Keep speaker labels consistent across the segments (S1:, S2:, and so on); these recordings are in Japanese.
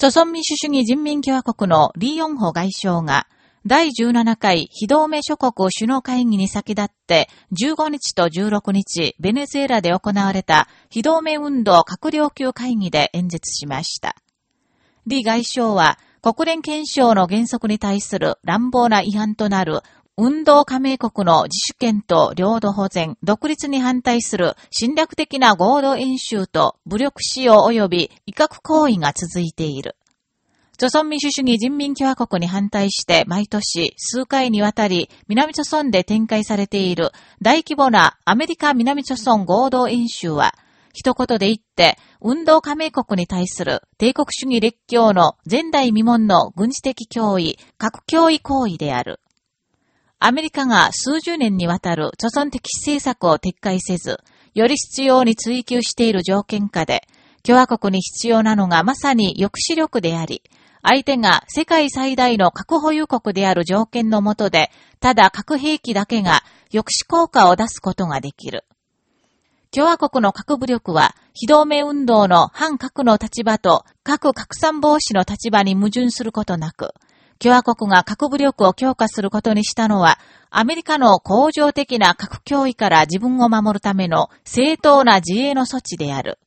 S1: 朝鮮民主主義人民共和国のリヨンホ外相が、第17回非同盟諸国首脳会議に先立って15日と16日ベネズエラで行われた非同盟運動閣僚級会議で演説しました。李外相は国連憲章の原則に対する乱暴な違反となる運動加盟国の自主権と領土保全、独立に反対する侵略的な合同演習と武力使用及び威嚇行為が続いている。朝鮮民主主義人民共和国に反対して毎年数回にわたり南朝鮮で展開されている大規模なアメリカ南朝鮮合同演習は、一言で言って、運動加盟国に対する帝国主義列強の前代未聞の軍事的脅威、核脅威行為である。アメリカが数十年にわたる朝鮮的政策を撤回せず、より必要に追求している条件下で、共和国に必要なのがまさに抑止力であり、相手が世界最大の核保有国である条件のもとで、ただ核兵器だけが抑止効果を出すことができる。共和国の核武力は、非同盟運動の反核の立場と核拡散防止の立場に矛盾することなく、共和国が核武力を強化することにしたのは、アメリカの恒常的な核脅威から自分を守るための正当な自衛の措置である。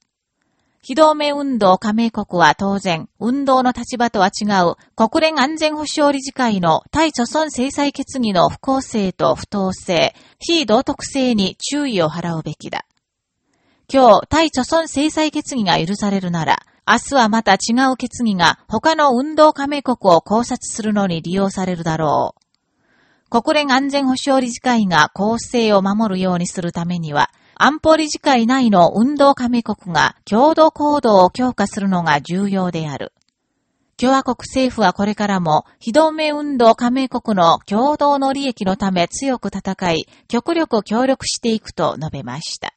S1: 非同盟運動加盟国は当然、運動の立場とは違う国連安全保障理事会の対著村制裁決議の不公正と不当性、非道徳性に注意を払うべきだ。今日、対著村制裁決議が許されるなら、明日はまた違う決議が他の運動加盟国を考察するのに利用されるだろう。国連安全保障理事会が公正を守るようにするためには、安保理事会内の運動加盟国が共同行動を強化するのが重要である。共和国政府はこれからも非同盟運動加盟国の共同の利益のため強く戦い、極力協力していくと述べました。